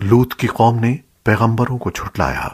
لوت کی قوم نے پیغمبروں کو جھٹلایا